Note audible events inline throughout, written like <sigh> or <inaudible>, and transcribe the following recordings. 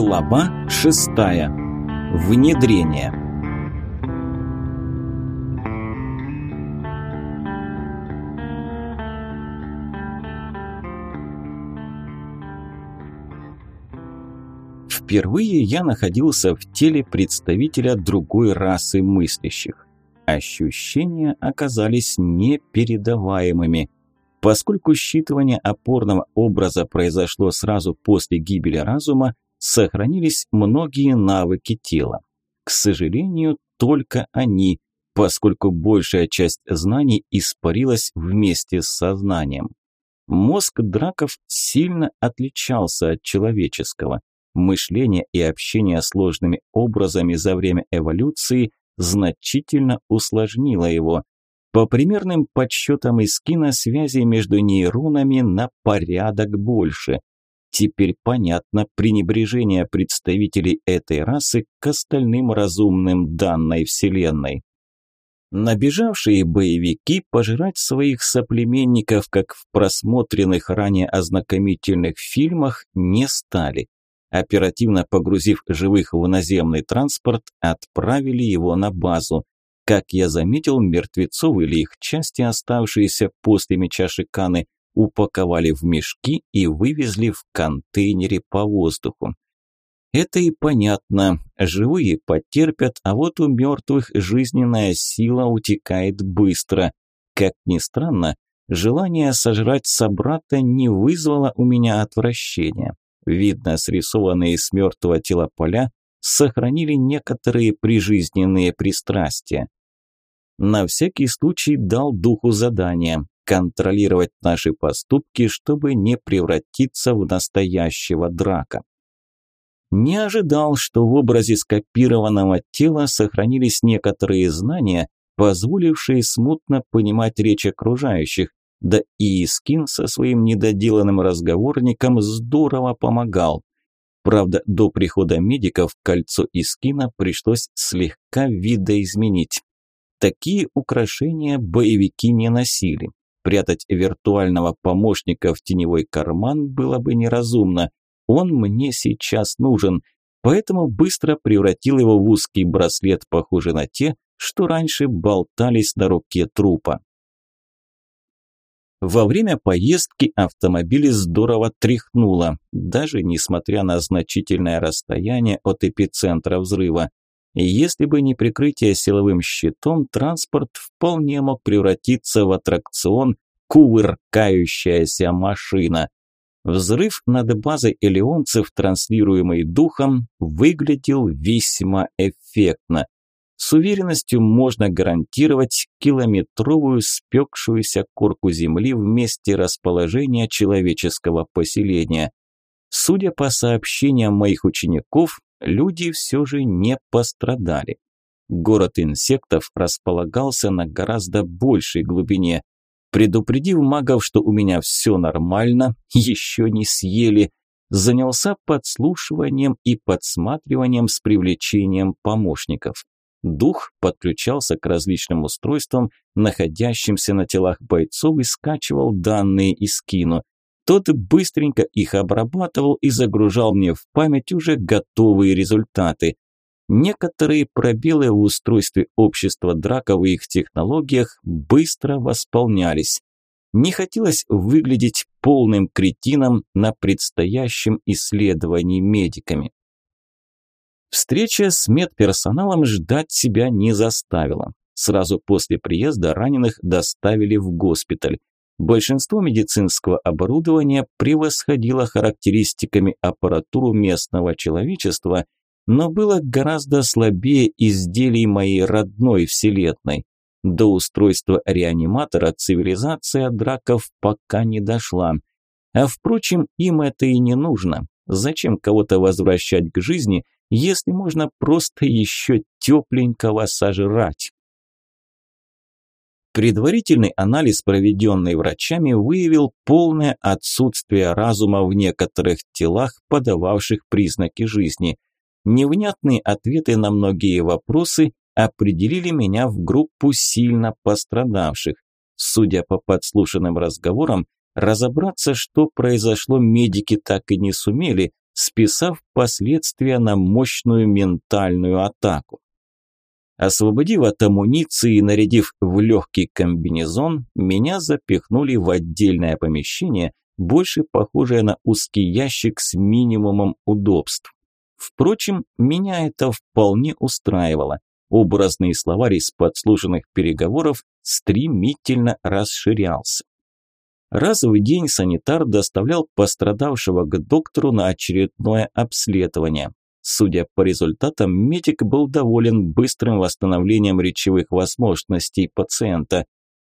Глава 6. Внедрение. Впервые я находился в теле представителя другой расы мыслящих. Ощущения оказались непередаваемыми – Поскольку считывание опорного образа произошло сразу после гибели разума, сохранились многие навыки тела. К сожалению, только они, поскольку большая часть знаний испарилась вместе с сознанием. Мозг драков сильно отличался от человеческого. Мышление и общение сложными образами за время эволюции значительно усложнило его. По примерным подсчетам из киносвязи между нейронами на порядок больше – Теперь понятно пренебрежение представителей этой расы к остальным разумным данной вселенной. Набежавшие боевики пожирать своих соплеменников, как в просмотренных ранее ознакомительных фильмах, не стали. Оперативно погрузив живых в наземный транспорт, отправили его на базу. Как я заметил, мертвецов или их части, оставшиеся после меча Шиканы – упаковали в мешки и вывезли в контейнере по воздуху. Это и понятно, живые потерпят, а вот у мертвых жизненная сила утекает быстро. Как ни странно, желание сожрать собрата не вызвало у меня отвращения. Видно, срисованные с мертвого тела поля сохранили некоторые прижизненные пристрастия. На всякий случай дал духу задание контролировать наши поступки, чтобы не превратиться в настоящего драка. Не ожидал, что в образе скопированного тела сохранились некоторые знания, позволившие смутно понимать речь окружающих, да и Искин со своим недоделанным разговорником здорово помогал. Правда, до прихода медиков кольцо Искина пришлось слегка видоизменить. Такие украшения боевики не носили прятать виртуального помощника в теневой карман было бы неразумно. Он мне сейчас нужен, поэтому быстро превратил его в узкий браслет, похожий на те, что раньше болтались на руке трупа. Во время поездки автомобиль здорово тряхнуло, даже несмотря на значительное расстояние от эпицентра взрыва. Если бы не прикрытие силовым щитом, транспорт вполне мог превратиться в аттракцион «Кувыркающаяся машина». Взрыв над базой элеонцев, транслируемый духом, выглядел весьма эффектно. С уверенностью можно гарантировать километровую спекшуюся корку земли в месте расположения человеческого поселения. Судя по сообщениям моих учеников, люди все же не пострадали. Город инсектов располагался на гораздо большей глубине. Предупредив магов, что у меня все нормально, <laughs> еще не съели, занялся подслушиванием и подсматриванием с привлечением помощников. Дух подключался к различным устройствам, находящимся на телах бойцов и скачивал данные из кино – тот быстренько их обрабатывал и загружал мне в память уже готовые результаты. Некоторые пробелы в устройстве общества Драков и их технологиях быстро восполнялись. Не хотелось выглядеть полным кретином на предстоящем исследовании медиками. Встреча с медперсоналом ждать себя не заставила. Сразу после приезда раненых доставили в госпиталь. Большинство медицинского оборудования превосходило характеристиками аппаратуру местного человечества, но было гораздо слабее изделий моей родной вселенной. До устройства реаниматора цивилизация драков пока не дошла. А впрочем, им это и не нужно. Зачем кого-то возвращать к жизни, если можно просто еще тепленького сожрать? Предварительный анализ, проведенный врачами, выявил полное отсутствие разума в некоторых телах, подававших признаки жизни. Невнятные ответы на многие вопросы определили меня в группу сильно пострадавших. Судя по подслушанным разговорам, разобраться, что произошло, медики так и не сумели, списав последствия на мощную ментальную атаку. Освободив от амуниции и нарядив в легкий комбинезон, меня запихнули в отдельное помещение, больше похожее на узкий ящик с минимумом удобств. Впрочем, меня это вполне устраивало. Образный словарь из подслушанных переговоров стремительно расширялся. Раз в день санитар доставлял пострадавшего к доктору на очередное обследование. Судя по результатам, медик был доволен быстрым восстановлением речевых возможностей пациента.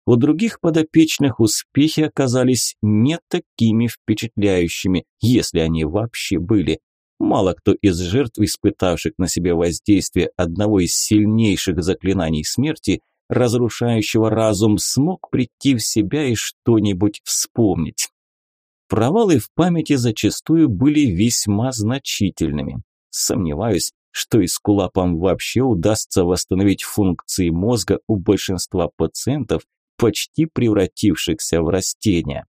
У других подопечных успехи оказались не такими впечатляющими, если они вообще были. Мало кто из жертв, испытавших на себе воздействие одного из сильнейших заклинаний смерти, разрушающего разум, смог прийти в себя и что-нибудь вспомнить. Провалы в памяти зачастую были весьма значительными. Сомневаюсь, что и скулапам вообще удастся восстановить функции мозга у большинства пациентов, почти превратившихся в растения.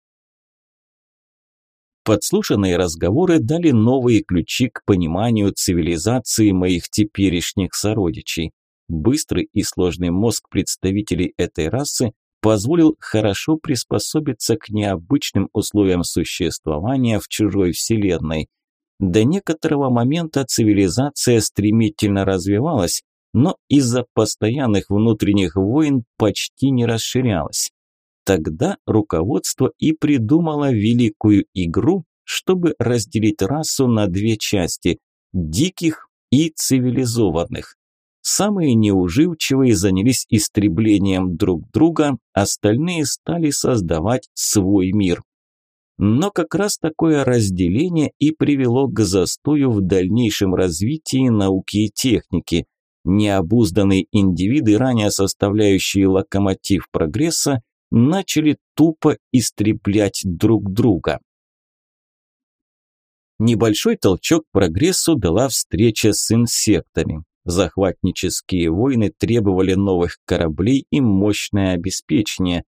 Подслушанные разговоры дали новые ключи к пониманию цивилизации моих теперешних сородичей. Быстрый и сложный мозг представителей этой расы позволил хорошо приспособиться к необычным условиям существования в чужой вселенной – до некоторого момента цивилизация стремительно развивалась, но из-за постоянных внутренних войн почти не расширялась. Тогда руководство и придумало великую игру, чтобы разделить расу на две части – диких и цивилизованных. Самые неуживчивые занялись истреблением друг друга, остальные стали создавать свой мир. Но как раз такое разделение и привело к застою в дальнейшем развитии науки и техники. Необузданные индивиды, ранее составляющие локомотив прогресса, начали тупо истреблять друг друга. Небольшой толчок прогрессу дала встреча с инсектами. Захватнические войны требовали новых кораблей и мощное обеспечение.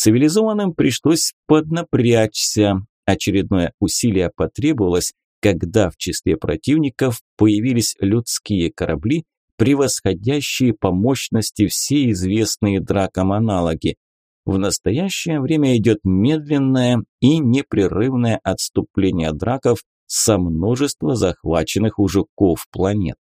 Цивилизованным пришлось поднапрячься. Очередное усилие потребовалось, когда в числе противников появились людские корабли, превосходящие по мощности все известные драком аналоги. В настоящее время идет медленное и непрерывное отступление драков со множества захваченных у жуков планет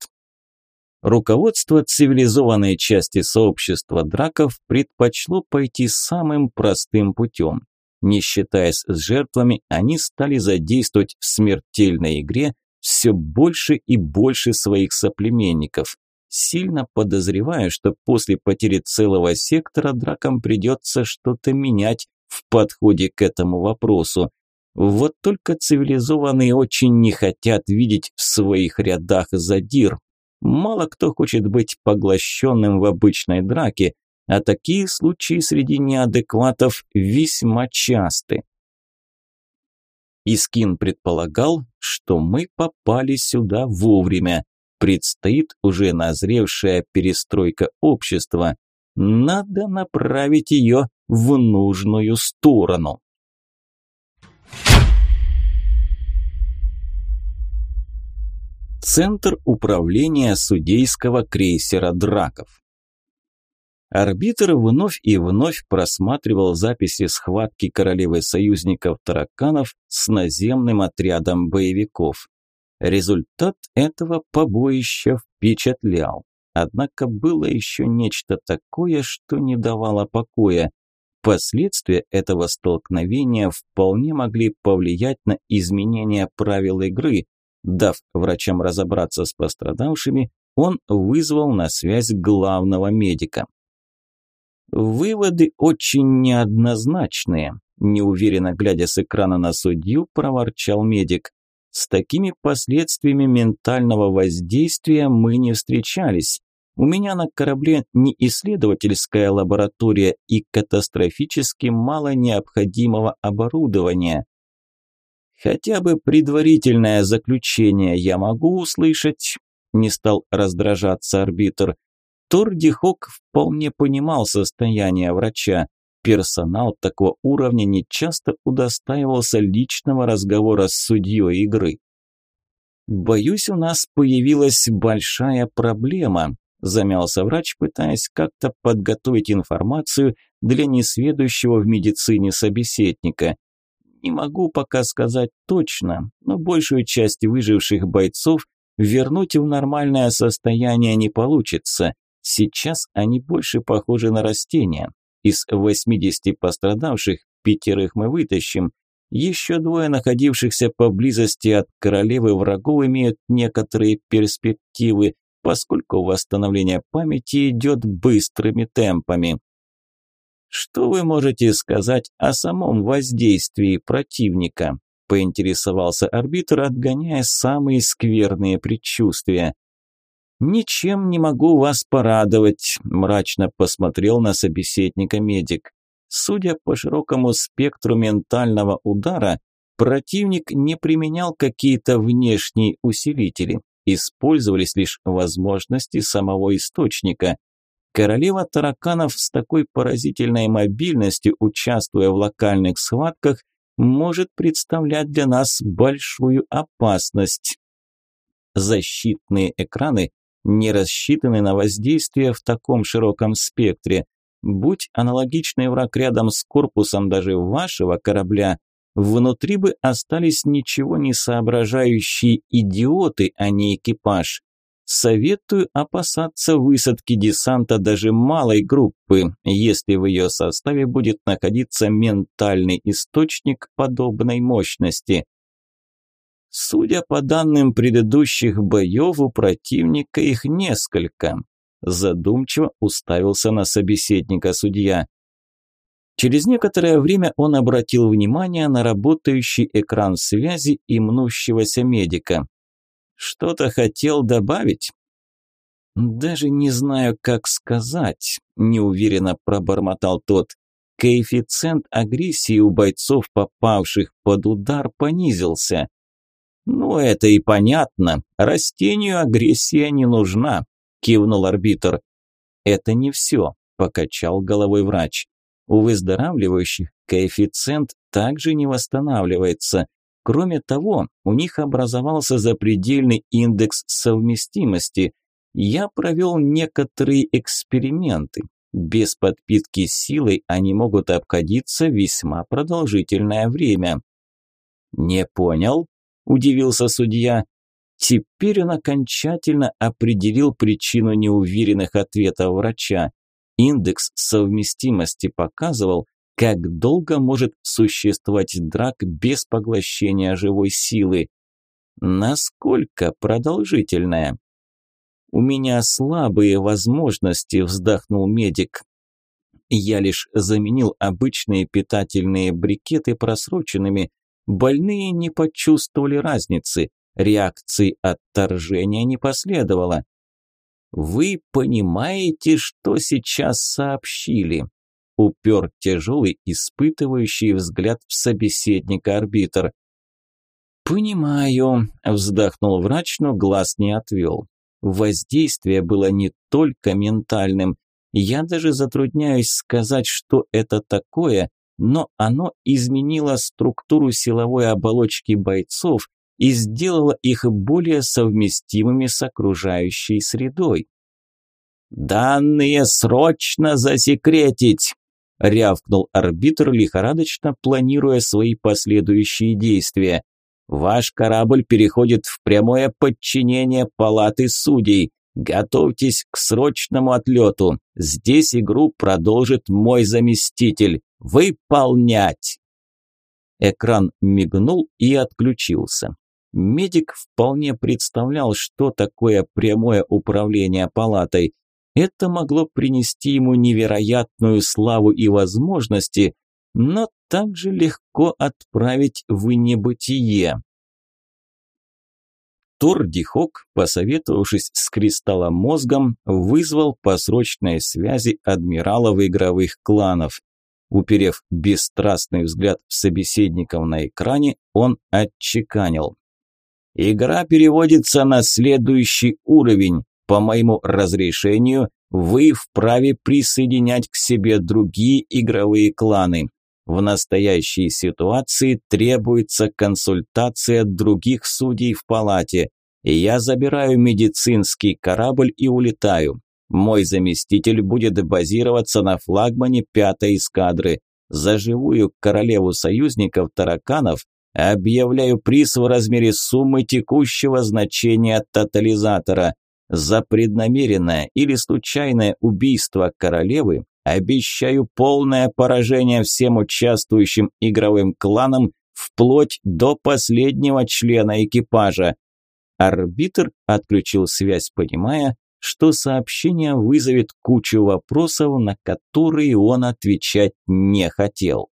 руководство цивилизованной части сообщества драков предпочло пойти самым простым путем. Не считаясь с жертвами, они стали задействовать в смертельной игре все больше и больше своих соплеменников. Сильно подозревая, что после потери целого сектора дракам придется что-то менять в подходе к этому вопросу. Вот только цивилизованные очень не хотят видеть в своих рядах задир. Мало кто хочет быть поглощенным в обычной драке, а такие случаи среди неадекватов весьма часты. Искин предполагал, что мы попали сюда вовремя. Предстоит уже назревшая перестройка общества. Надо направить ее в нужную сторону. Центр управления судейского крейсера «Драков». Арбитр вновь и вновь просматривал записи схватки королевы союзников тараканов с наземным отрядом боевиков. Результат этого побоища впечатлял. Однако было еще нечто такое, что не давало покоя. Последствия этого столкновения вполне могли повлиять на изменение правил игры, Дав врачам разобраться с пострадавшими, он вызвал на связь главного медика. «Выводы очень неоднозначные», – неуверенно глядя с экрана на судью, проворчал медик. «С такими последствиями ментального воздействия мы не встречались. У меня на корабле не исследовательская лаборатория и катастрофически мало необходимого оборудования. Хотя бы предварительное заключение я могу услышать, не стал раздражаться арбитр. Тордихок вполне понимал состояние врача. Персонал такого уровня нечасто удостаивался личного разговора с судьей игры. «Боюсь, у нас появилась большая проблема», – замялся врач, пытаясь как-то подготовить информацию для несведущего в медицине собеседника. Не могу пока сказать точно, но большую часть выживших бойцов вернуть в нормальное состояние не получится. Сейчас они больше похожи на растения. Из 80 пострадавших пятерых мы вытащим. Еще двое находившихся поблизости от королевы врагов имеют некоторые перспективы, поскольку восстановление памяти идет быстрыми темпами. Что вы можете сказать о самом воздействии противника? поинтересовался арбитр, отгоняя самые скверные предчувствия. «Ничем не могу вас порадовать», – мрачно посмотрел на собеседника медик. Судя по широкому спектру ментального удара, противник не применял какие-то внешние усилители, использовались лишь возможности самого источника. Королева тараканов с такой поразительной мобильностью, участвуя в локальных схватках, может представлять для нас большую опасность. Защитные экраны не рассчитаны на воздействие в таком широком спектре. Будь аналогичный враг рядом с корпусом даже вашего корабля, внутри бы остались ничего не соображающие идиоты, а не экипаж. Советую опасаться высадки десанта даже малой группы, если в ее составе будет находиться ментальный источник подобной мощности. Судя по данным предыдущих боев, у противника их несколько. Задумчиво уставился на собеседника судья. Через некоторое время он обратил внимание на работающий экран связи и мнущегося медика. Что-то хотел добавить? Даже не знаю, как сказать, неуверенно пробормотал тот. Коэффициент агрессии у бойцов, попавших под удар, понизился. Ну, это и понятно. Растению агрессия не нужна, кивнул арбитр. Это не все, покачал головой врач. У выздоравливающих коэффициент также не восстанавливается, Кроме того, у них образовался запредельный индекс совместимости. Я провел некоторые эксперименты. Без подпитки силой они могут обходиться весьма продолжительное время. «Не понял», – удивился судья. Теперь он окончательно определил причину неуверенных ответов врача. Индекс совместимости показывал, как долго может существовать драк без поглощения живой силы? Насколько продолжительная? У меня слабые возможности, вздохнул медик. Я лишь заменил обычные питательные брикеты просроченными. Больные не почувствовали разницы. Реакции отторжения не последовало. Вы понимаете, что сейчас сообщили? упер тяжелый, испытывающий взгляд в собеседника арбитр. «Понимаю», – вздохнул врач, но глаз не отвел. Воздействие было не только ментальным. Я даже затрудняюсь сказать, что это такое, но оно изменило структуру силовой оболочки бойцов и сделало их более совместимыми с окружающей средой. «Данные срочно засекретить!» – рявкнул арбитр, лихорадочно планируя свои последующие действия. «Ваш корабль переходит в прямое подчинение палаты судей. Готовьтесь к срочному отлету. Здесь игру продолжит мой заместитель. Выполнять!» Экран мигнул и отключился. Медик вполне представлял, что такое прямое управление палатой. Это могло принести ему невероятную славу и возможности, но также легко отправить в небытие. Тор Дихок, посоветовавшись с Кристаллом Мозгом, вызвал по срочной связи адмиралов игровых кланов. Уперев бесстрастный взгляд в собеседников на экране, он отчеканил. «Игра переводится на следующий уровень по моему разрешению вы вправе присоединять к себе другие игровые кланы. В настоящей ситуации требуется консультация других судей в палате. Я забираю медицинский корабль и улетаю. Мой заместитель будет базироваться на флагмане пятой эскадры. За живую королеву союзников тараканов объявляю приз в размере суммы текущего значения тотализатора – за преднамеренное или случайное убийство королевы обещаю полное поражение всем участвующим игровым кланам вплоть до последнего члена экипажа. Арбитр отключил связь, понимая, что сообщение вызовет кучу вопросов, на которые он отвечать не хотел.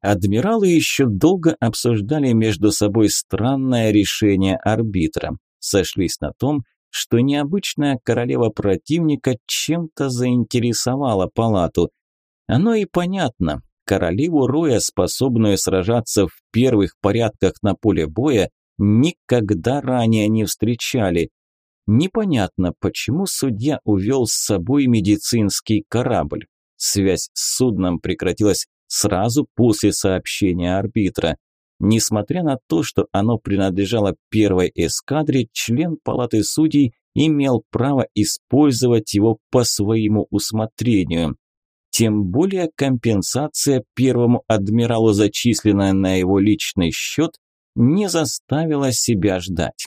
Адмиралы еще долго обсуждали между собой странное решение арбитра сошлись на том, что необычная королева противника чем-то заинтересовала палату. Оно и понятно. Королеву Роя, способную сражаться в первых порядках на поле боя, никогда ранее не встречали. Непонятно, почему судья увел с собой медицинский корабль. Связь с судном прекратилась сразу после сообщения арбитра. Несмотря на то, что оно принадлежало первой эскадре, член палаты судей имел право использовать его по своему усмотрению. Тем более компенсация первому адмиралу, зачисленная на его личный счет, не заставила себя ждать.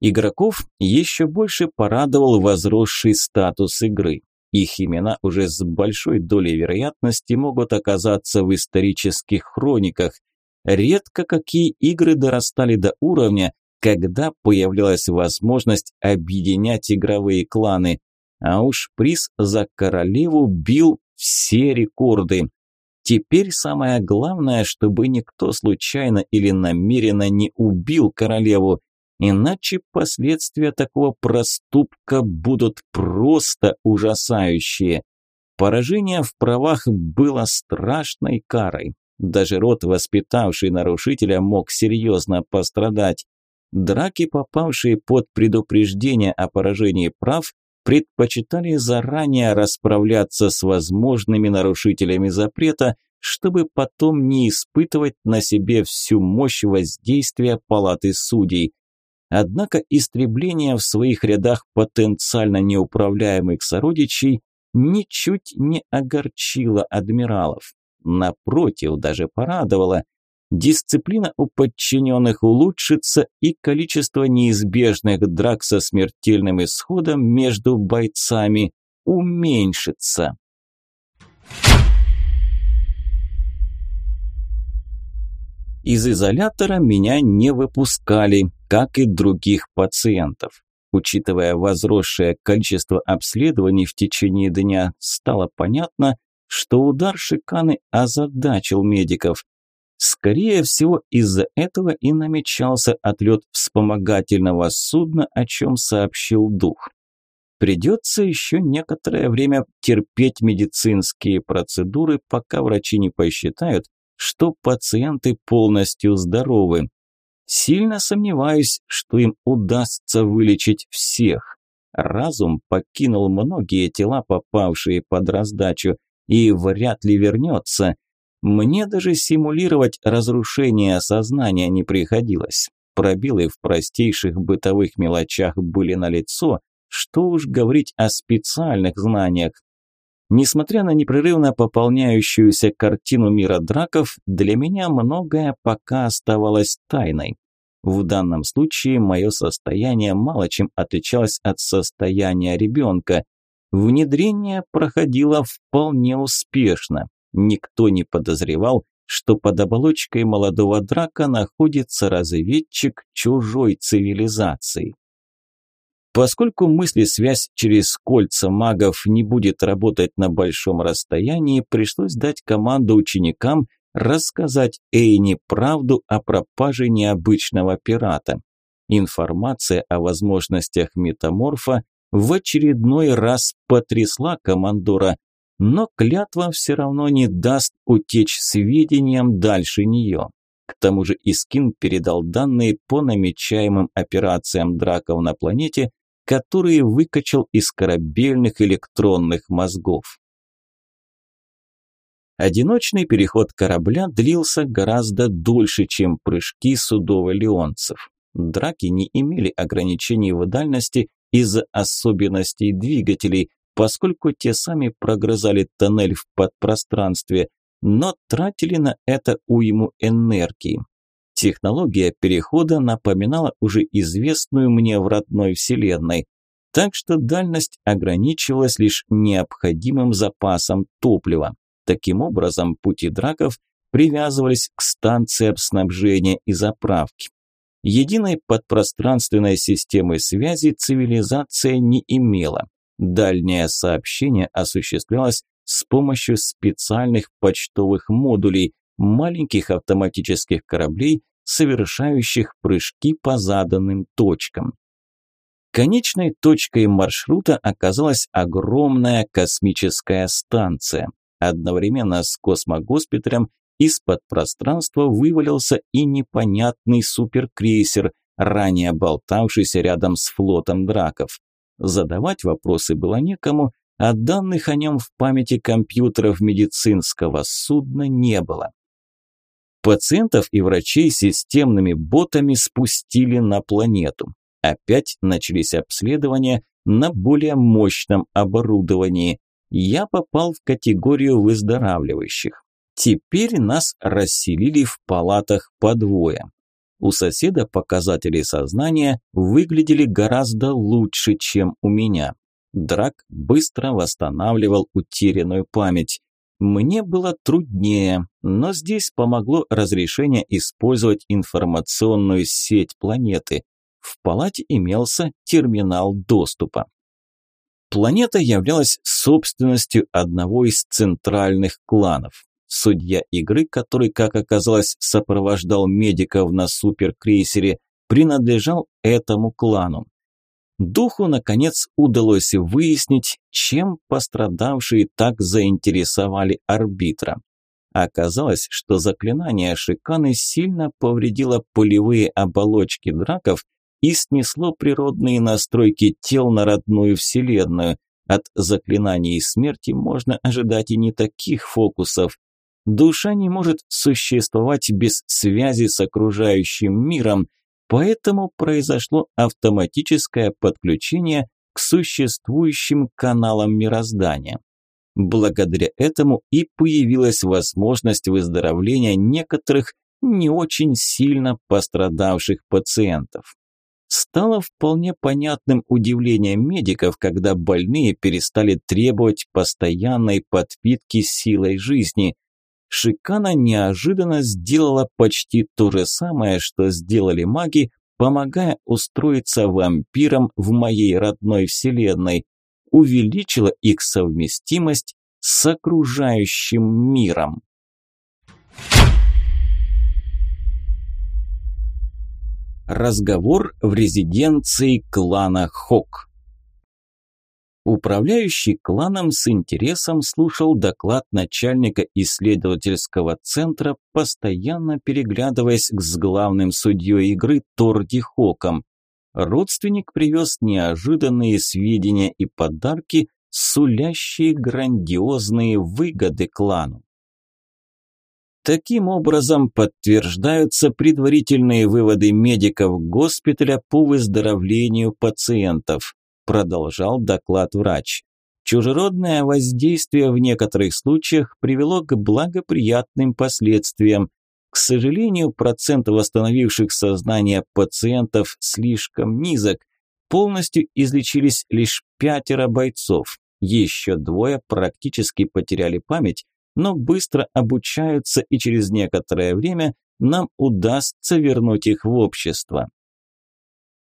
Игроков еще больше порадовал возросший статус игры. Их имена уже с большой долей вероятности могут оказаться в исторических хрониках – Редко какие игры дорастали до уровня, когда появлялась возможность объединять игровые кланы. А уж приз за королеву бил все рекорды. Теперь самое главное, чтобы никто случайно или намеренно не убил королеву, иначе последствия такого проступка будут просто ужасающие. Поражение в правах было страшной карой. Даже род, воспитавший нарушителя, мог серьезно пострадать. Драки, попавшие под предупреждение о поражении прав, предпочитали заранее расправляться с возможными нарушителями запрета, чтобы потом не испытывать на себе всю мощь воздействия палаты судей. Однако истребление в своих рядах потенциально неуправляемых сородичей ничуть не огорчило адмиралов. Напротив, даже порадовало. Дисциплина у подчиненных улучшится и количество неизбежных драк со смертельным исходом между бойцами уменьшится. Из изолятора меня не выпускали, как и других пациентов. Учитывая возросшее количество обследований в течение дня, стало понятно, что удар шиканы озадачил медиков. Скорее всего, из-за этого и намечался отлет вспомогательного судна, о чем сообщил дух. Придется еще некоторое время терпеть медицинские процедуры, пока врачи не посчитают, что пациенты полностью здоровы. Сильно сомневаюсь, что им удастся вылечить всех. Разум покинул многие тела, попавшие под раздачу, и вряд ли вернется. Мне даже симулировать разрушение сознания не приходилось. Пробелы в простейших бытовых мелочах были налицо, что уж говорить о специальных знаниях. Несмотря на непрерывно пополняющуюся картину мира драков, для меня многое пока оставалось тайной. В данном случае мое состояние мало чем отличалось от состояния ребенка. Внедрение проходило вполне успешно. Никто не подозревал, что под оболочкой молодого драка находится разведчик чужой цивилизации. Поскольку мысли-связь через кольца магов не будет работать на большом расстоянии, пришлось дать команду ученикам рассказать Эйне правду о пропаже необычного пирата. Информация о возможностях метаморфа в очередной раз потрясла командора, но клятва все равно не даст утечь сведениям дальше нее. К тому же Искин передал данные по намечаемым операциям драков на планете, которые выкачал из корабельных электронных мозгов. Одиночный переход корабля длился гораздо дольше, чем прыжки судов леонцев. Драки не имели ограничений в дальности из-за особенностей двигателей, поскольку те сами прогрызали тоннель в подпространстве, но тратили на это уйму энергии. Технология перехода напоминала уже известную мне в родной вселенной, так что дальность ограничивалась лишь необходимым запасом топлива. Таким образом, пути драков привязывались к станциям снабжения и заправки. Единой подпространственной системы связи цивилизация не имела. Дальнее сообщение осуществлялось с помощью специальных почтовых модулей, маленьких автоматических кораблей, совершающих прыжки по заданным точкам. Конечной точкой маршрута оказалась огромная космическая станция. Одновременно с космогоспиталем из-под пространства вывалился и непонятный суперкрейсер, ранее болтавшийся рядом с флотом драков. Задавать вопросы было некому, а данных о нем в памяти компьютеров медицинского судна не было. Пациентов и врачей системными ботами спустили на планету. Опять начались обследования на более мощном оборудовании. Я попал в категорию выздоравливающих. Теперь нас расселили в палатах по двое. У соседа показатели сознания выглядели гораздо лучше, чем у меня. Драк быстро восстанавливал утерянную память. Мне было труднее, но здесь помогло разрешение использовать информационную сеть планеты. В палате имелся терминал доступа. Планета являлась собственностью одного из центральных кланов. Судья игры, который, как оказалось, сопровождал медиков на суперкрейсере, принадлежал этому клану. Духу, наконец, удалось выяснить, чем пострадавшие так заинтересовали арбитра. Оказалось, что заклинание шиканы сильно повредило полевые оболочки драков и снесло природные настройки тел на родную вселенную. От заклинаний смерти можно ожидать и не таких фокусов. Душа не может существовать без связи с окружающим миром, поэтому произошло автоматическое подключение к существующим каналам мироздания. Благодаря этому и появилась возможность выздоровления некоторых не очень сильно пострадавших пациентов. Стало вполне понятным удивление медиков, когда больные перестали требовать постоянной подпитки силой жизни – Шикана неожиданно сделала почти то же самое, что сделали маги, помогая устроиться вампирам в моей родной вселенной, увеличила их совместимость с окружающим миром. Разговор в резиденции клана Хок. Управляющий кланом с интересом слушал доклад начальника исследовательского центра, постоянно переглядываясь с главным судьей игры Торди Хоком. Родственник привез неожиданные сведения и подарки, сулящие грандиозные выгоды клану. Таким образом подтверждаются предварительные выводы медиков госпиталя по выздоровлению пациентов продолжал доклад врач. Чужеродное воздействие в некоторых случаях привело к благоприятным последствиям. К сожалению, процент восстановивших сознание пациентов слишком низок. Полностью излечились лишь пятеро бойцов. Еще двое практически потеряли память, но быстро обучаются и через некоторое время нам удастся вернуть их в общество.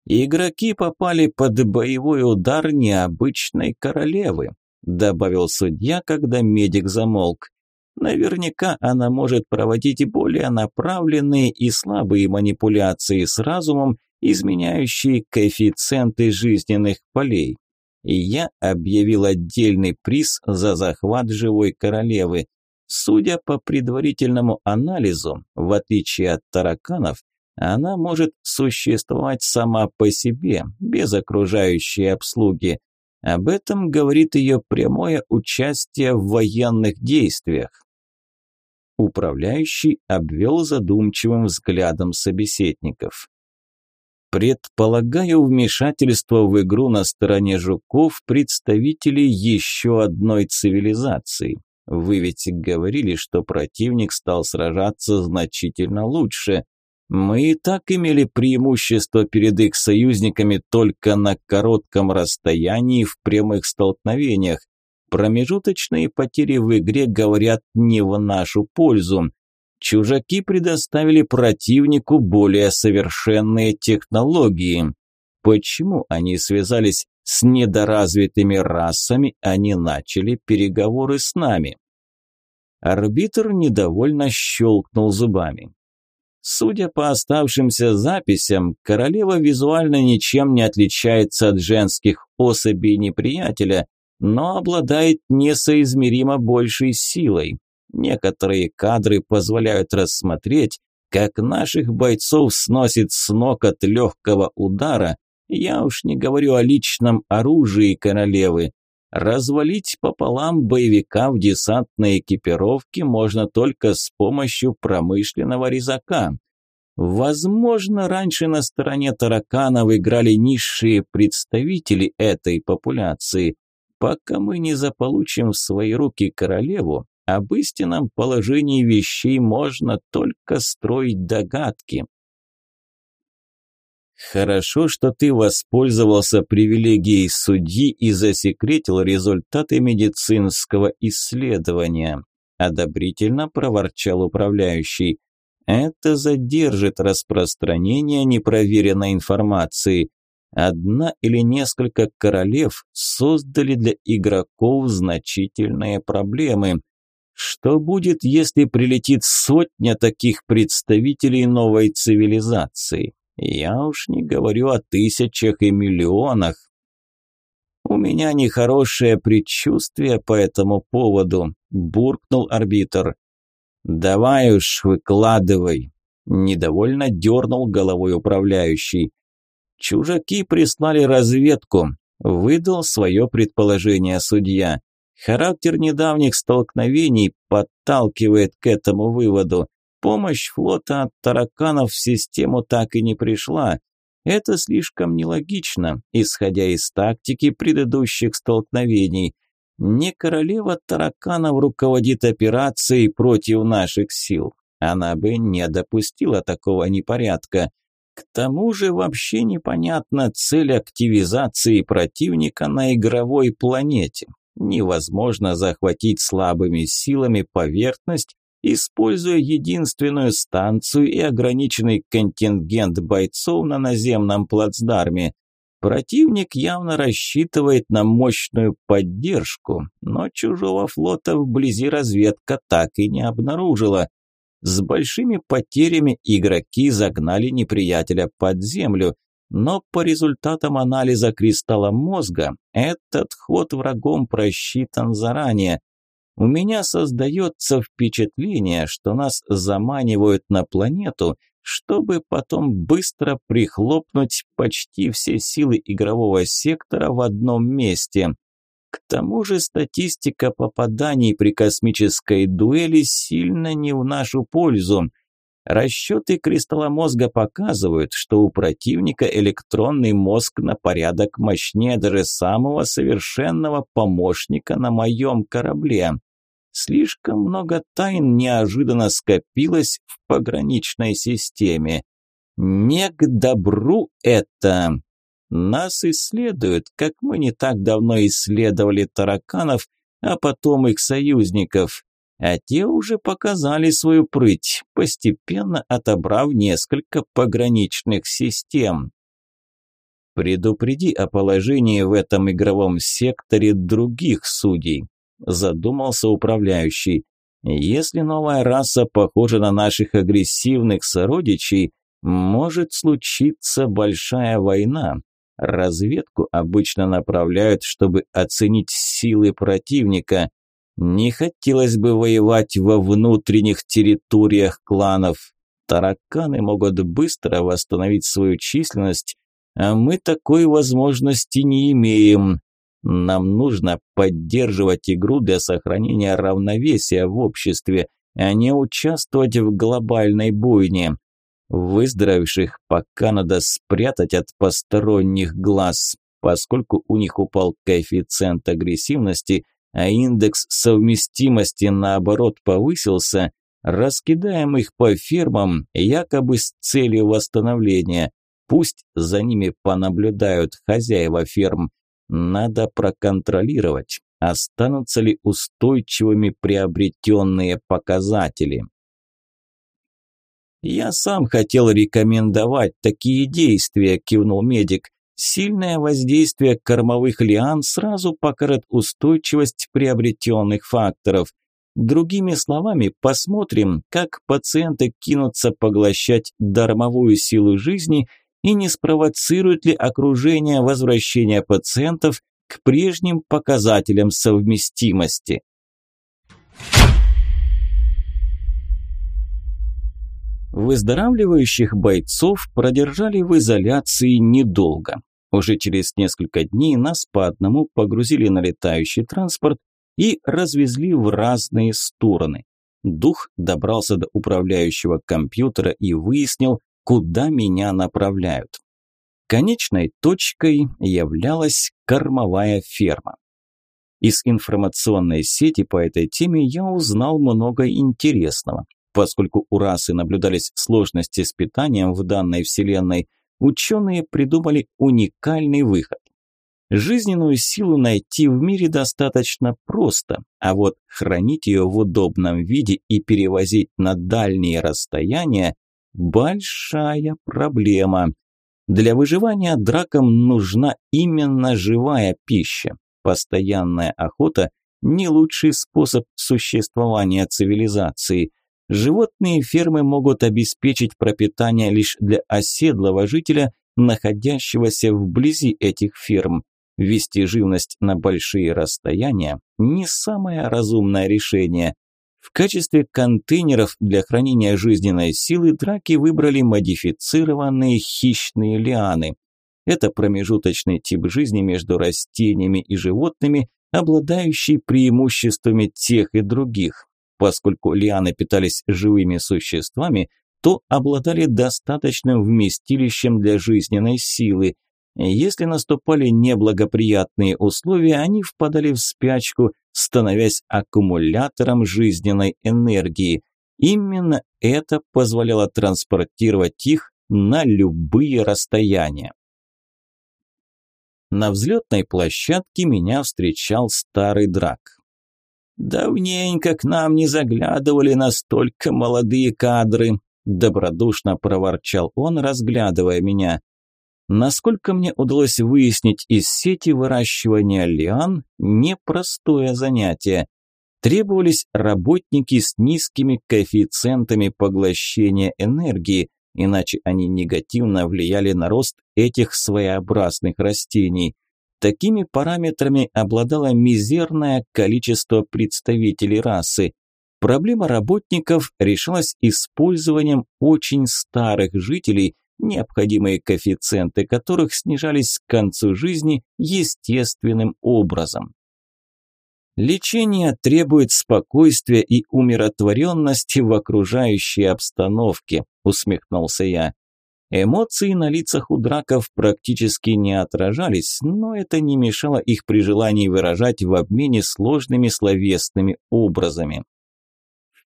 Игроки попали под боевой удар необычной королевы, добавил судья, когда медик замолк. Наверняка она может проводить и более направленные и слабые манипуляции с разумом, изменяющие коэффициенты жизненных полей. И я объявил отдельный приз за захват живой королевы. Судя по предварительному анализу, в отличие от тараканов, она может существовать сама по себе, без окружающей обслуги. Об этом говорит ее прямое участие в военных действиях. Управляющий обвел задумчивым взглядом собеседников. Предполагаю вмешательство в игру на стороне жуков представителей еще одной цивилизации. Вы ведь говорили, что противник стал сражаться значительно лучше. Мы и так имели преимущество перед их союзниками только на коротком расстоянии в прямых столкновениях. Промежуточные потери в игре говорят не в нашу пользу. Чужаки предоставили противнику более совершенные технологии. Почему они связались с недоразвитыми расами, а не начали переговоры с нами? Арбитр недовольно щелкнул зубами. Судя по оставшимся записям, королева визуально ничем не отличается от женских особей неприятеля, но обладает несоизмеримо большей силой. Некоторые кадры позволяют рассмотреть, как наших бойцов сносит с ног от легкого удара, я уж не говорю о личном оружии королевы. Развалить пополам боевика в десантной экипировке можно только с помощью промышленного резака. Возможно, раньше на стороне тараканов играли низшие представители этой популяции. Пока мы не заполучим в свои руки королеву, об истинном положении вещей можно только строить догадки. Хорошо, что ты воспользовался привилегией судьи и засекретил результаты медицинского исследования, одобрительно проворчал управляющий. Это задержит распространение непроверенной информации. Одна или несколько королев создали для игроков значительные проблемы. Что будет, если прилетит сотня таких представителей новой цивилизации? Я уж не говорю о тысячах и миллионах. У меня нехорошее предчувствие по этому поводу, буркнул арбитр. Давай уж выкладывай, недовольно дернул головой управляющий. Чужаки прислали разведку, выдал свое предположение судья. Характер недавних столкновений подталкивает к этому выводу. Помощь флота от тараканов в систему так и не пришла. Это слишком нелогично, исходя из тактики предыдущих столкновений. Не королева тараканов руководит операцией против наших сил. Она бы не допустила такого непорядка. К тому же вообще непонятна цель активизации противника на игровой планете. Невозможно захватить слабыми силами поверхность используя единственную станцию и ограниченный контингент бойцов на наземном плацдарме. Противник явно рассчитывает на мощную поддержку, но чужого флота вблизи разведка так и не обнаружила. С большими потерями игроки загнали неприятеля под землю, но по результатам анализа кристалла мозга этот ход врагом просчитан заранее, у меня создается впечатление, что нас заманивают на планету, чтобы потом быстро прихлопнуть почти все силы игрового сектора в одном месте. К тому же статистика попаданий при космической дуэли сильно не в нашу пользу. Расчеты кристалла мозга показывают, что у противника электронный мозг на порядок мощнее даже самого совершенного помощника на моем корабле. Слишком много тайн неожиданно скопилось в пограничной системе. Не к добру это. Нас исследуют, как мы не так давно исследовали тараканов, а потом их союзников. А те уже показали свою прыть, постепенно отобрав несколько пограничных систем. Предупреди о положении в этом игровом секторе других судей задумался управляющий. Если новая раса похожа на наших агрессивных сородичей, может случиться большая война. Разведку обычно направляют, чтобы оценить силы противника. Не хотелось бы воевать во внутренних территориях кланов. Тараканы могут быстро восстановить свою численность, а мы такой возможности не имеем, нам нужно поддерживать игру для сохранения равновесия в обществе, а не участвовать в глобальной бойне. Выздоровевших пока надо спрятать от посторонних глаз, поскольку у них упал коэффициент агрессивности, а индекс совместимости наоборот повысился, раскидаем их по фермам якобы с целью восстановления. Пусть за ними понаблюдают хозяева ферм – надо проконтролировать, останутся ли устойчивыми приобретенные показатели. «Я сам хотел рекомендовать такие действия», – кивнул медик. «Сильное воздействие кормовых лиан сразу покажет устойчивость приобретенных факторов. Другими словами, посмотрим, как пациенты кинутся поглощать дармовую силу жизни – и не спровоцирует ли окружение возвращения пациентов к прежним показателям совместимости. Выздоравливающих бойцов продержали в изоляции недолго. Уже через несколько дней нас по одному погрузили на летающий транспорт и развезли в разные стороны. Дух добрался до управляющего компьютера и выяснил, куда меня направляют. Конечной точкой являлась кормовая ферма. Из информационной сети по этой теме я узнал много интересного. Поскольку у расы наблюдались сложности с питанием в данной вселенной, ученые придумали уникальный выход. Жизненную силу найти в мире достаточно просто, а вот хранить ее в удобном виде и перевозить на дальние расстояния большая проблема. Для выживания дракам нужна именно живая пища. Постоянная охота – не лучший способ существования цивилизации. Животные фермы могут обеспечить пропитание лишь для оседлого жителя, находящегося вблизи этих ферм. Вести живность на большие расстояния – не самое разумное решение – в качестве контейнеров для хранения жизненной силы драки выбрали модифицированные хищные лианы. Это промежуточный тип жизни между растениями и животными, обладающий преимуществами тех и других. Поскольку лианы питались живыми существами, то обладали достаточным вместилищем для жизненной силы. Если наступали неблагоприятные условия, они впадали в спячку становясь аккумулятором жизненной энергии. Именно это позволяло транспортировать их на любые расстояния. На взлетной площадке меня встречал старый драк. «Давненько к нам не заглядывали настолько молодые кадры», – добродушно проворчал он, разглядывая меня. Насколько мне удалось выяснить из сети выращивания лиан, непростое занятие. Требовались работники с низкими коэффициентами поглощения энергии, иначе они негативно влияли на рост этих своеобразных растений. Такими параметрами обладало мизерное количество представителей расы. Проблема работников решалась использованием очень старых жителей, необходимые коэффициенты которых снижались к концу жизни естественным образом. Лечение требует спокойствия и умиротворенности в окружающей обстановке, усмехнулся я. Эмоции на лицах у драков практически не отражались, но это не мешало их при желании выражать в обмене сложными словесными образами.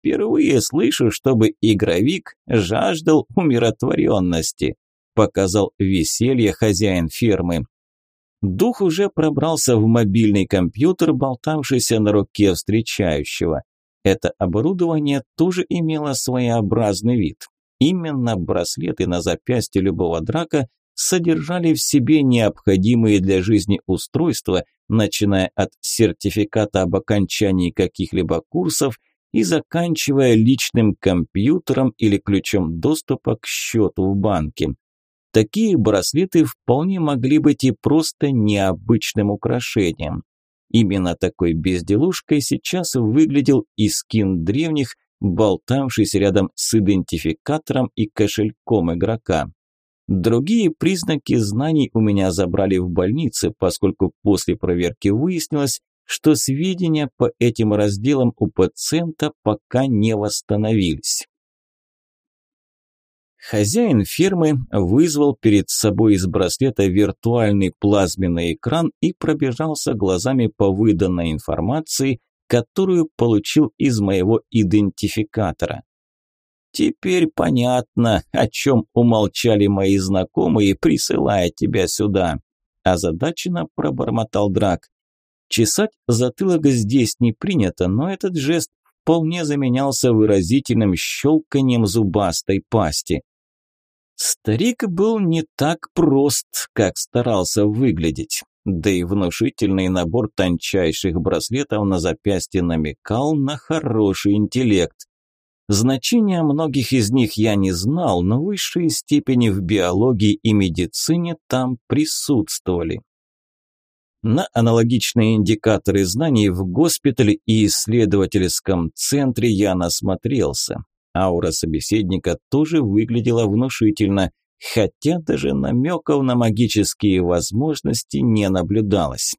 Впервые слышу, чтобы игровик жаждал умиротворенности», – показал веселье хозяин фермы. Дух уже пробрался в мобильный компьютер, болтавшийся на руке встречающего. Это оборудование тоже имело своеобразный вид. Именно браслеты на запястье любого драка содержали в себе необходимые для жизни устройства, начиная от сертификата об окончании каких-либо курсов – и заканчивая личным компьютером или ключом доступа к счету в банке. Такие браслеты вполне могли быть и просто необычным украшением. Именно такой безделушкой сейчас выглядел и скин древних, болтавшийся рядом с идентификатором и кошельком игрока. Другие признаки знаний у меня забрали в больнице, поскольку после проверки выяснилось, что сведения по этим разделам у пациента пока не восстановились. Хозяин фермы вызвал перед собой из браслета виртуальный плазменный экран и пробежался глазами по выданной информации, которую получил из моего идентификатора. «Теперь понятно, о чем умолчали мои знакомые, присылая тебя сюда», – озадаченно пробормотал Драк. Чесать затылок здесь не принято, но этот жест вполне заменялся выразительным щелканием зубастой пасти. Старик был не так прост, как старался выглядеть, да и внушительный набор тончайших браслетов на запястье намекал на хороший интеллект. Значения многих из них я не знал, но высшие степени в биологии и медицине там присутствовали на аналогичные индикаторы знаний в госпитале и исследовательском центре я насмотрелся. Аура собеседника тоже выглядела внушительно, хотя даже намеков на магические возможности не наблюдалось.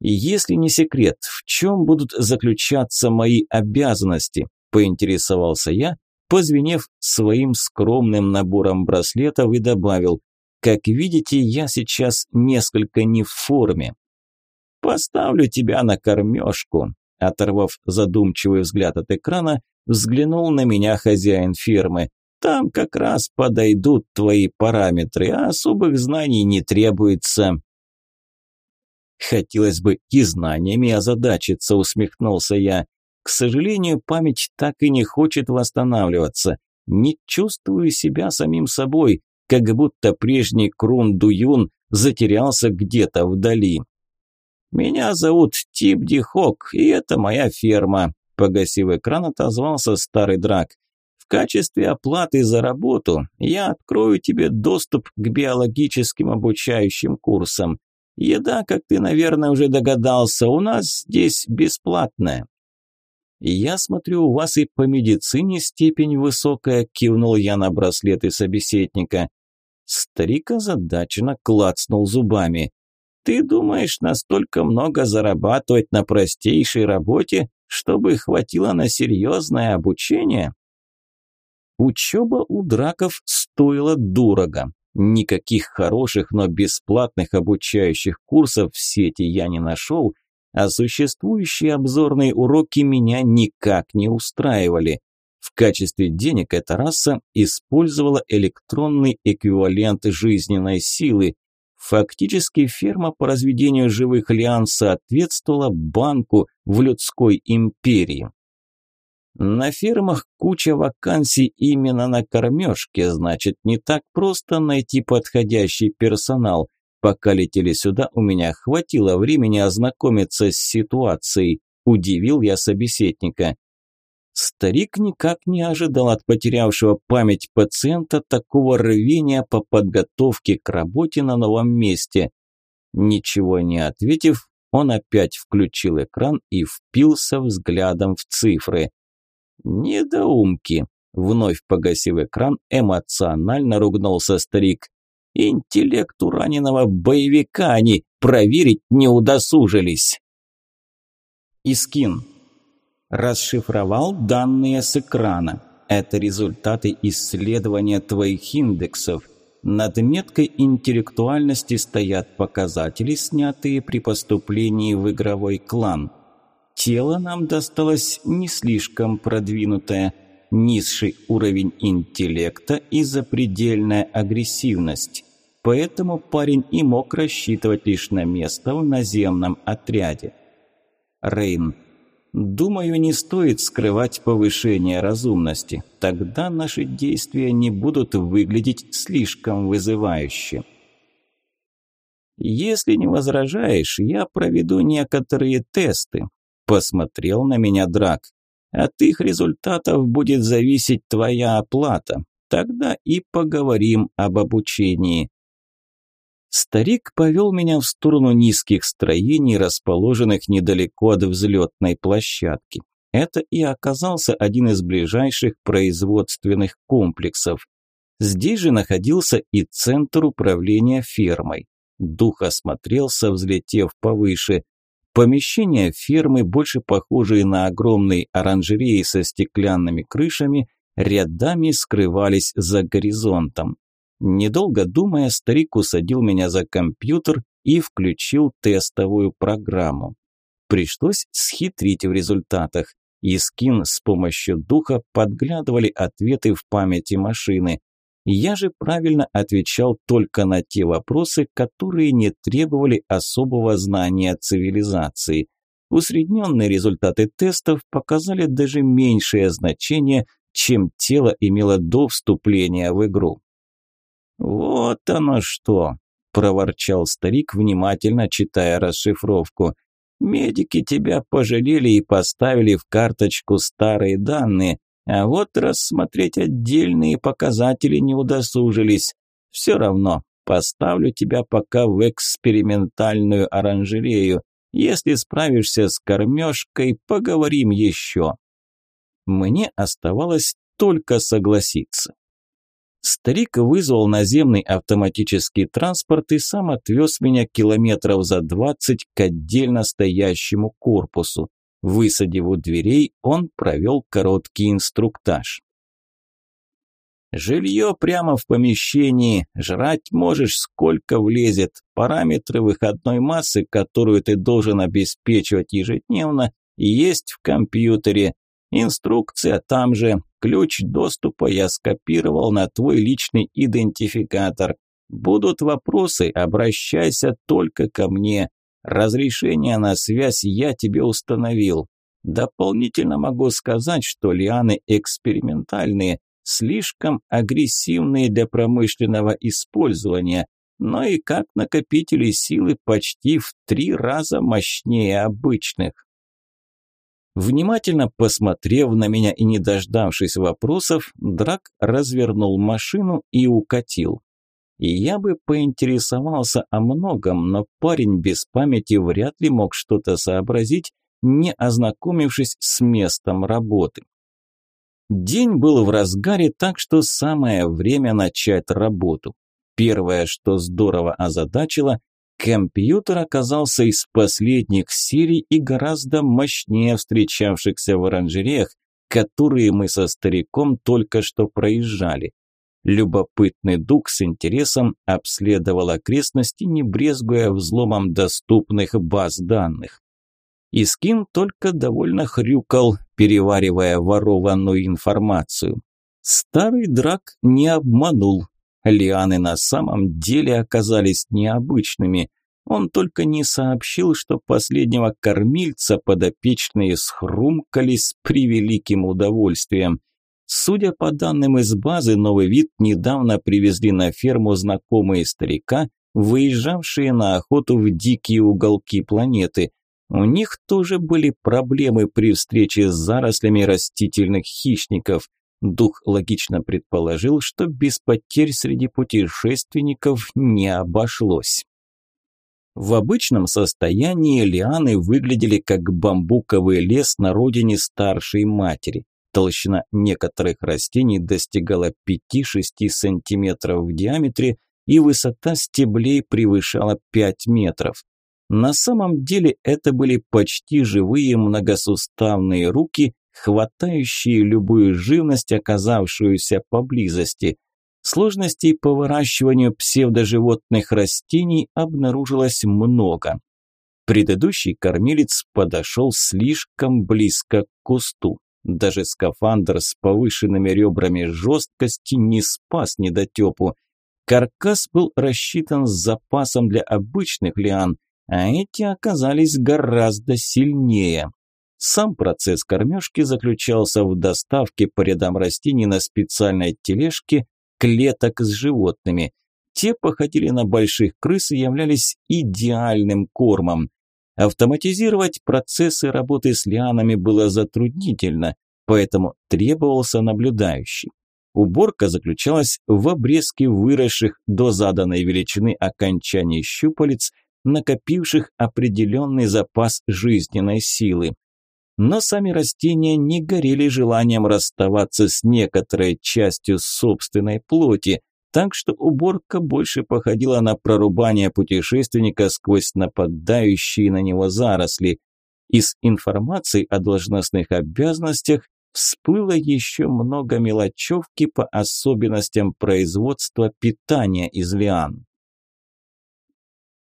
«Если не секрет, в чем будут заключаться мои обязанности?» – поинтересовался я, позвенев своим скромным набором браслетов и добавил как видите, я сейчас несколько не в форме. Поставлю тебя на кормежку. Оторвав задумчивый взгляд от экрана, взглянул на меня хозяин фирмы. Там как раз подойдут твои параметры, а особых знаний не требуется. Хотелось бы и знаниями озадачиться, усмехнулся я. К сожалению, память так и не хочет восстанавливаться. Не чувствую себя самим собой, как будто прежний Крун Дуюн затерялся где-то вдали. «Меня зовут Тип Дихок, и это моя ферма», – погасив экран, отозвался старый драк. «В качестве оплаты за работу я открою тебе доступ к биологическим обучающим курсам. Еда, как ты, наверное, уже догадался, у нас здесь бесплатная». «Я смотрю, у вас и по медицине степень высокая», – кивнул я на браслеты собеседника. Старик озадаченно клацнул зубами. «Ты думаешь, настолько много зарабатывать на простейшей работе, чтобы хватило на серьезное обучение?» Учеба у драков стоила дорого. Никаких хороших, но бесплатных обучающих курсов в сети я не нашел, а существующие обзорные уроки меня никак не устраивали качестве денег эта раса использовала электронный эквивалент жизненной силы. Фактически ферма по разведению живых лиан соответствовала банку в людской империи. На фермах куча вакансий именно на кормежке, значит, не так просто найти подходящий персонал. Пока летели сюда, у меня хватило времени ознакомиться с ситуацией, удивил я собеседника. Старик никак не ожидал от потерявшего память пациента такого рвения по подготовке к работе на новом месте. Ничего не ответив, он опять включил экран и впился взглядом в цифры. «Недоумки!» – вновь погасив экран, эмоционально ругнулся старик. «Интеллект у раненого боевика они проверить не удосужились!» Искин. Расшифровал данные с экрана. Это результаты исследования твоих индексов. Над меткой интеллектуальности стоят показатели, снятые при поступлении в игровой клан. Тело нам досталось не слишком продвинутое, низший уровень интеллекта и запредельная агрессивность. Поэтому парень и мог рассчитывать лишь на место в наземном отряде. Рейн Думаю, не стоит скрывать повышение разумности. Тогда наши действия не будут выглядеть слишком вызывающе. Если не возражаешь, я проведу некоторые тесты. Посмотрел на меня Драк. От их результатов будет зависеть твоя оплата. Тогда и поговорим об обучении. Старик повел меня в сторону низких строений, расположенных недалеко от взлетной площадки. Это и оказался один из ближайших производственных комплексов. Здесь же находился и центр управления фермой. Дух осмотрелся, взлетев повыше. Помещения фермы, больше похожие на огромные оранжереи со стеклянными крышами, рядами скрывались за горизонтом. Недолго думая, старик усадил меня за компьютер и включил тестовую программу. Пришлось схитрить в результатах. Искин с помощью духа подглядывали ответы в памяти машины. Я же правильно отвечал только на те вопросы, которые не требовали особого знания цивилизации. Усредненные результаты тестов показали даже меньшее значение, чем тело имело до вступления в игру. «Вот оно что!» – проворчал старик, внимательно читая расшифровку. «Медики тебя пожалели и поставили в карточку старые данные, а вот рассмотреть отдельные показатели не удосужились. Все равно, поставлю тебя пока в экспериментальную оранжерею. Если справишься с кормежкой, поговорим еще». Мне оставалось только согласиться. Старик вызвал наземный автоматический транспорт и сам отвез меня километров за двадцать к отдельно стоящему корпусу. Высадив у дверей, он провел короткий инструктаж. Жилье прямо в помещении, жрать можешь сколько влезет, параметры выходной массы, которую ты должен обеспечивать ежедневно, есть в компьютере, инструкция там же, ключ доступа я скопировал на твой личный идентификатор. Будут вопросы, обращайся только ко мне. Разрешение на связь я тебе установил. Дополнительно могу сказать, что лианы экспериментальные, слишком агрессивные для промышленного использования, но и как накопители силы почти в три раза мощнее обычных. Внимательно посмотрев на меня и не дождавшись вопросов, Драк развернул машину и укатил. И я бы поинтересовался о многом, но парень без памяти вряд ли мог что-то сообразить, не ознакомившись с местом работы. День был в разгаре, так что самое время начать работу. Первое, что здорово озадачило, Компьютер оказался из последних серий и гораздо мощнее встречавшихся в оранжереях, которые мы со стариком только что проезжали. Любопытный дух с интересом обследовал окрестности, не брезгуя взломом доступных баз данных. Искин только довольно хрюкал, переваривая ворованную информацию. Старый драк не обманул. Лианы на самом деле оказались необычными. Он только не сообщил, что последнего кормильца подопечные схрумкались с превеликим удовольствием. Судя по данным из базы, новый вид недавно привезли на ферму знакомые старика, выезжавшие на охоту в дикие уголки планеты. У них тоже были проблемы при встрече с зарослями растительных хищников. Дух логично предположил, что без потерь среди путешественников не обошлось. В обычном состоянии лианы выглядели как бамбуковый лес на родине старшей матери. Толщина некоторых растений достигала 5-6 сантиметров в диаметре, и высота стеблей превышала 5 метров. На самом деле это были почти живые многосуставные руки хватающие любую живность, оказавшуюся поблизости. Сложностей по выращиванию псевдоживотных растений обнаружилось много. Предыдущий кормилец подошел слишком близко к кусту. Даже скафандр с повышенными ребрами жесткости не спас недотепу. Каркас был рассчитан с запасом для обычных лиан, а эти оказались гораздо сильнее. Сам процесс кормежки заключался в доставке по рядам растений на специальной тележке клеток с животными. Те походили на больших крыс и являлись идеальным кормом. Автоматизировать процессы работы с лианами было затруднительно, поэтому требовался наблюдающий. Уборка заключалась в обрезке выросших до заданной величины окончаний щупалец, накопивших определенный запас жизненной силы но сами растения не горели желанием расставаться с некоторой частью собственной плоти, так что уборка больше походила на прорубание путешественника сквозь нападающие на него заросли. Из информации о должностных обязанностях всплыло еще много мелочевки по особенностям производства питания из лиан.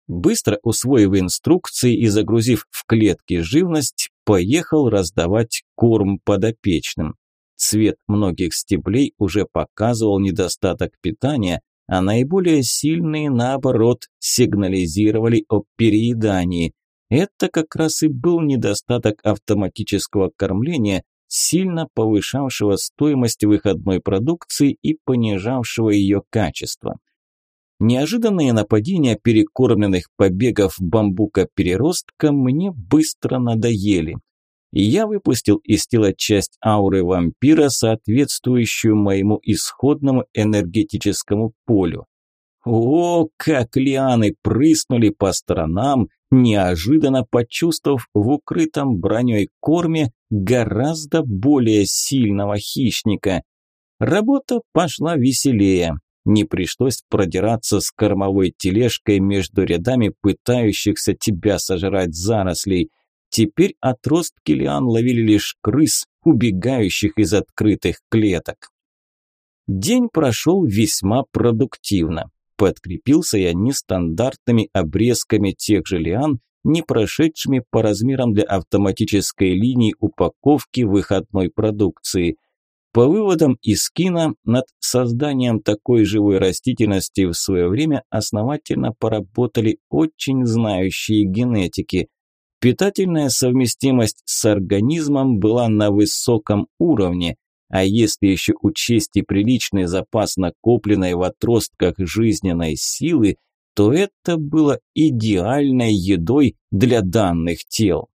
Быстро усвоив инструкции и загрузив в клетки живность, поехал раздавать корм подопечным. Цвет многих стеблей уже показывал недостаток питания, а наиболее сильные, наоборот, сигнализировали о переедании. Это как раз и был недостаток автоматического кормления, сильно повышавшего стоимость выходной продукции и понижавшего ее качество. Неожиданные нападения перекормленных побегов бамбука переростка мне быстро надоели. И я выпустил из тела часть ауры вампира, соответствующую моему исходному энергетическому полю. О, как лианы прыснули по сторонам, неожиданно почувствовав в укрытом броней корме гораздо более сильного хищника. Работа пошла веселее не пришлось продираться с кормовой тележкой между рядами пытающихся тебя сожрать зарослей. Теперь отростки лиан ловили лишь крыс, убегающих из открытых клеток. День прошел весьма продуктивно. Подкрепился я нестандартными обрезками тех же лиан, не прошедшими по размерам для автоматической линии упаковки выходной продукции. По выводам из кино, над созданием такой живой растительности в свое время основательно поработали очень знающие генетики. Питательная совместимость с организмом была на высоком уровне, а если еще учесть и приличный запас накопленной в отростках жизненной силы, то это было идеальной едой для данных тел.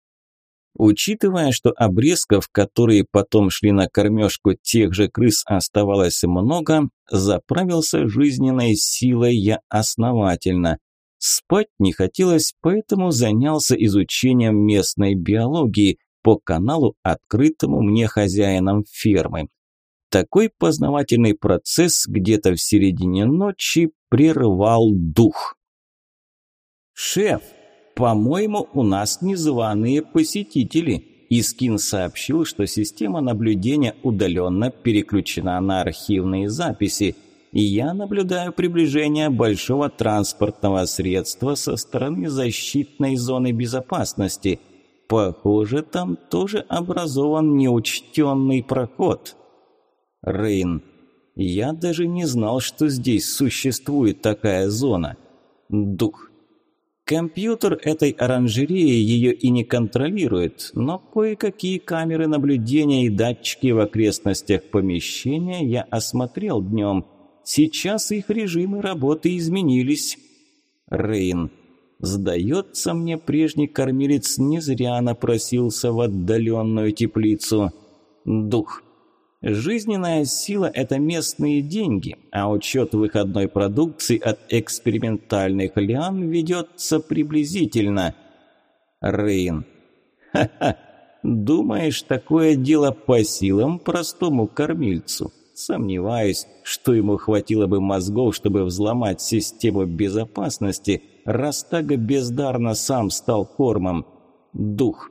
Учитывая, что обрезков, которые потом шли на кормежку тех же крыс, оставалось много, заправился жизненной силой я основательно. Спать не хотелось, поэтому занялся изучением местной биологии по каналу, открытому мне хозяином фермы. Такой познавательный процесс где-то в середине ночи прервал дух. «Шеф!» По-моему, у нас незваные посетители. Искин сообщил, что система наблюдения удаленно переключена на архивные записи, и я наблюдаю приближение большого транспортного средства со стороны защитной зоны безопасности. Похоже, там тоже образован неучтенный проход. Рейн. Я даже не знал, что здесь существует такая зона. Дух Компьютер этой оранжереи ее и не контролирует, но кое-какие камеры наблюдения и датчики в окрестностях помещения я осмотрел днем. Сейчас их режимы работы изменились. Рейн. Сдается мне, прежний кормилец не зря напросился в отдаленную теплицу. Дух. Жизненная сила – это местные деньги, а учет выходной продукции от экспериментальных лиан ведется приблизительно. Рейн. Ха-ха, думаешь, такое дело по силам простому кормильцу? Сомневаюсь, что ему хватило бы мозгов, чтобы взломать систему безопасности, раз так бездарно сам стал кормом. Дух.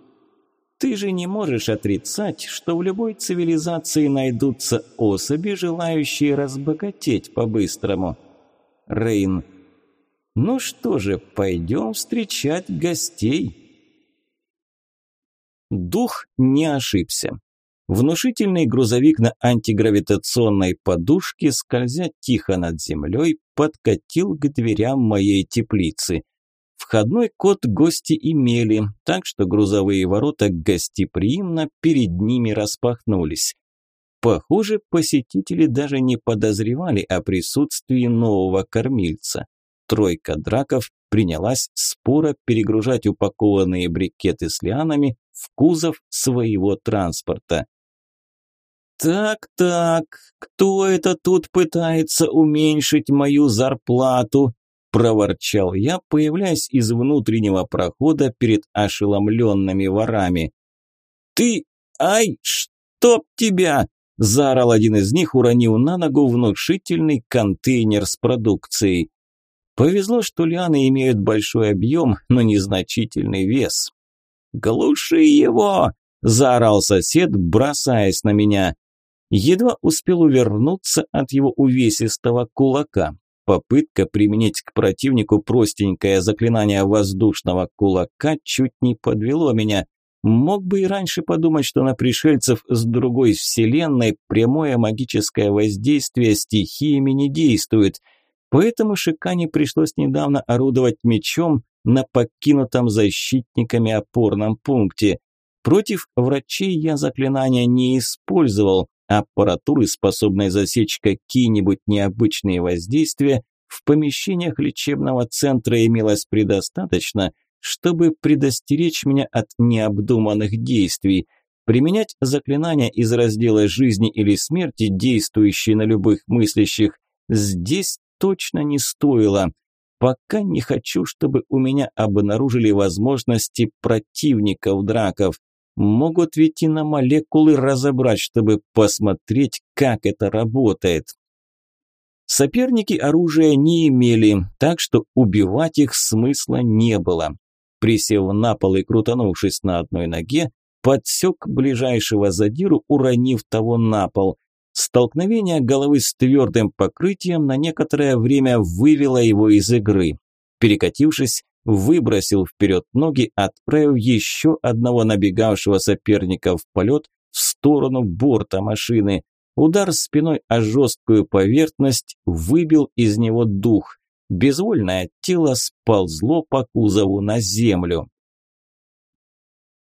Ты же не можешь отрицать, что в любой цивилизации найдутся особи, желающие разбогатеть по-быстрому. Рейн. Ну что же, пойдем встречать гостей. Дух не ошибся. Внушительный грузовик на антигравитационной подушке, скользя тихо над землей, подкатил к дверям моей теплицы – Входной код гости имели, так что грузовые ворота гостеприимно перед ними распахнулись. Похоже, посетители даже не подозревали о присутствии нового кормильца. Тройка драков принялась споро перегружать упакованные брикеты с лианами в кузов своего транспорта. «Так-так, кто это тут пытается уменьшить мою зарплату?» – проворчал я, появляясь из внутреннего прохода перед ошеломленными ворами. «Ты... Ай, чтоб тебя!» – заорал один из них, уронив на ногу внушительный контейнер с продукцией. Повезло, что лианы имеют большой объем, но незначительный вес. «Глуши его!» – заорал сосед, бросаясь на меня. Едва успел увернуться от его увесистого кулака. Попытка применить к противнику простенькое заклинание воздушного кулака чуть не подвело меня. Мог бы и раньше подумать, что на пришельцев с другой вселенной прямое магическое воздействие стихиями не действует. Поэтому Шикане пришлось недавно орудовать мечом на покинутом защитниками опорном пункте. Против врачей я заклинания не использовал, аппаратуры, способной засечь какие-нибудь необычные воздействия, в помещениях лечебного центра имелось предостаточно, чтобы предостеречь меня от необдуманных действий. Применять заклинания из раздела жизни или смерти, действующие на любых мыслящих, здесь точно не стоило. Пока не хочу, чтобы у меня обнаружили возможности противников драков. Могут ведь и на молекулы разобрать, чтобы посмотреть, как это работает. Соперники оружия не имели, так что убивать их смысла не было. Присев на пол и крутанувшись на одной ноге, подсек ближайшего задиру, уронив того на пол. Столкновение головы с твердым покрытием на некоторое время вывело его из игры. Перекатившись, выбросил вперед ноги, отправив еще одного набегавшего соперника в полет в сторону борта машины. Удар спиной о жесткую поверхность выбил из него дух. Безвольное тело сползло по кузову на землю.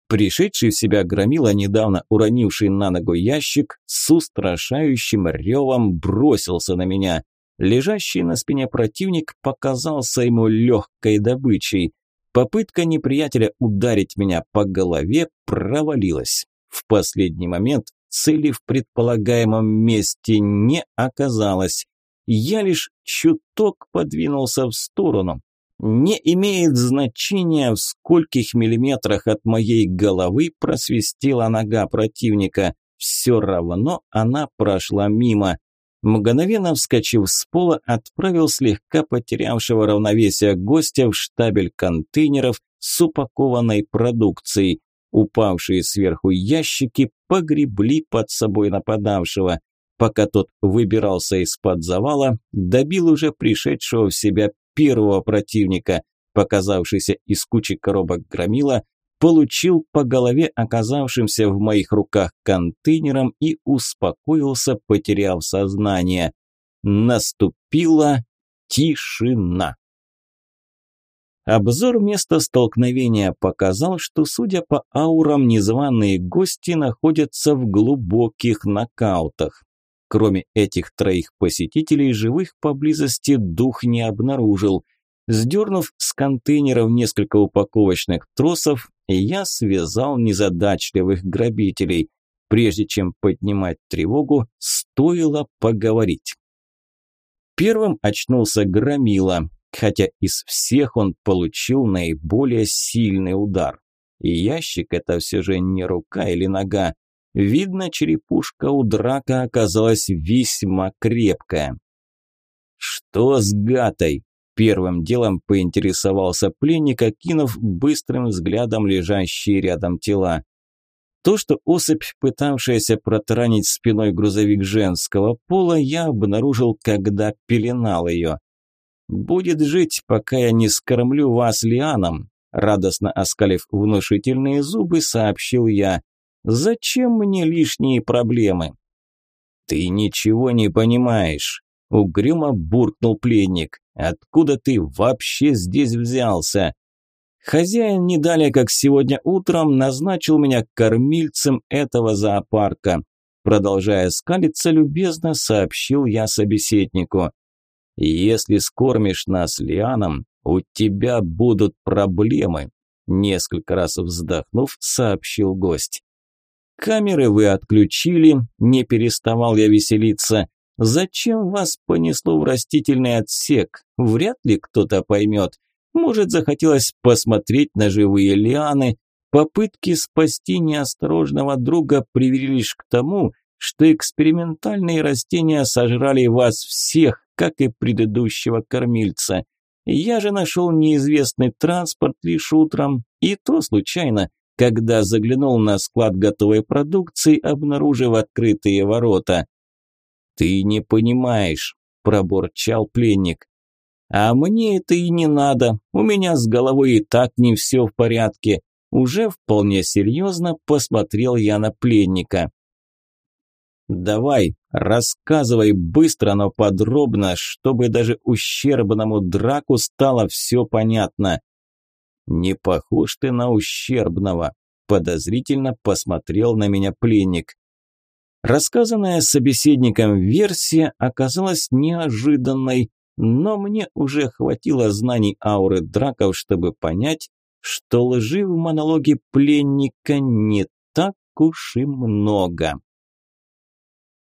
Пришедший в себя громила, недавно уронивший на ногу ящик, с устрашающим ревом бросился на меня – Лежащий на спине противник показался ему легкой добычей. Попытка неприятеля ударить меня по голове провалилась. В последний момент цели в предполагаемом месте не оказалось. Я лишь чуток подвинулся в сторону. Не имеет значения, в скольких миллиметрах от моей головы просвистела нога противника. Все равно она прошла мимо мгновенно вскочив с пола, отправил слегка потерявшего равновесие гостя в штабель контейнеров с упакованной продукцией. Упавшие сверху ящики погребли под собой нападавшего. Пока тот выбирался из-под завала, добил уже пришедшего в себя первого противника. Показавшийся из кучи коробок громила получил по голове оказавшимся в моих руках контейнером и успокоился, потеряв сознание. Наступила тишина. Обзор места столкновения показал, что, судя по аурам, незваные гости находятся в глубоких нокаутах. Кроме этих троих посетителей, живых поблизости дух не обнаружил – Сдернув с контейнеров несколько упаковочных тросов, я связал незадачливых грабителей. Прежде чем поднимать тревогу, стоило поговорить. Первым очнулся Громила, хотя из всех он получил наиболее сильный удар. И ящик – это все же не рука или нога. Видно, черепушка у драка оказалась весьма крепкая. «Что с гатой?» Первым делом поинтересовался пленник, окинув быстрым взглядом лежащие рядом тела. То, что особь, пытавшаяся протаранить спиной грузовик женского пола, я обнаружил, когда пеленал ее. «Будет жить, пока я не скормлю вас лианом», – радостно оскалив внушительные зубы, сообщил я. «Зачем мне лишние проблемы?» «Ты ничего не понимаешь», – угрюмо буркнул пленник. Откуда ты вообще здесь взялся? Хозяин не далее, как сегодня утром, назначил меня кормильцем этого зоопарка. Продолжая скалиться, любезно сообщил я собеседнику. «Если скормишь нас лианом, у тебя будут проблемы», несколько раз вздохнув, сообщил гость. Камеры вы отключили, не переставал я веселиться. Зачем вас понесло в растительный отсек? Вряд ли кто-то поймет. Может, захотелось посмотреть на живые лианы. Попытки спасти неосторожного друга привели лишь к тому, что экспериментальные растения сожрали вас всех, как и предыдущего кормильца. Я же нашел неизвестный транспорт лишь утром, и то случайно, когда заглянул на склад готовой продукции, обнаружив открытые ворота. «Ты не понимаешь», – проборчал пленник. «А мне это и не надо. У меня с головой и так не все в порядке». Уже вполне серьезно посмотрел я на пленника. «Давай, рассказывай быстро, но подробно, чтобы даже ущербному драку стало все понятно». «Не похож ты на ущербного», – подозрительно посмотрел на меня пленник. Рассказанная собеседником версия оказалась неожиданной, но мне уже хватило знаний ауры драков, чтобы понять, что лжи в монологе пленника не так уж и много.